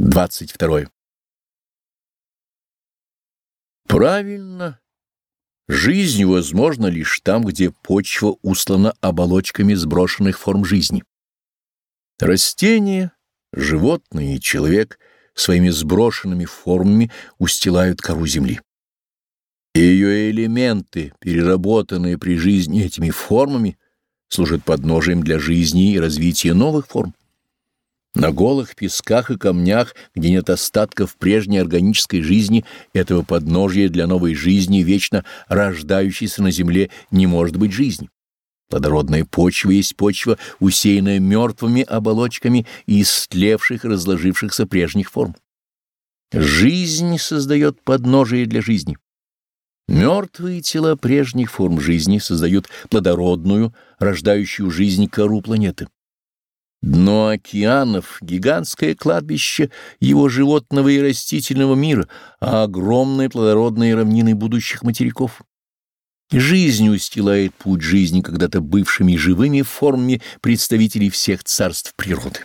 22. Правильно. Жизнь возможна лишь там, где почва услана оболочками сброшенных форм жизни. Растения, животные и человек своими сброшенными формами устилают кору земли. Ее элементы, переработанные при жизни этими формами, служат подножием для жизни и развития новых форм. На голых песках и камнях, где нет остатков прежней органической жизни, этого подножия для новой жизни, вечно рождающейся на земле, не может быть жизни. Плодородная почва есть почва, усеянная мертвыми оболочками и истлевших разложившихся прежних форм. Жизнь создает подножие для жизни. Мертвые тела прежних форм жизни создают плодородную, рождающую жизнь кору планеты. Дно океанов — гигантское кладбище его животного и растительного мира, а огромные плодородные равнины будущих материков. Жизнь устилает путь жизни когда-то бывшими живыми формами представителей всех царств природы.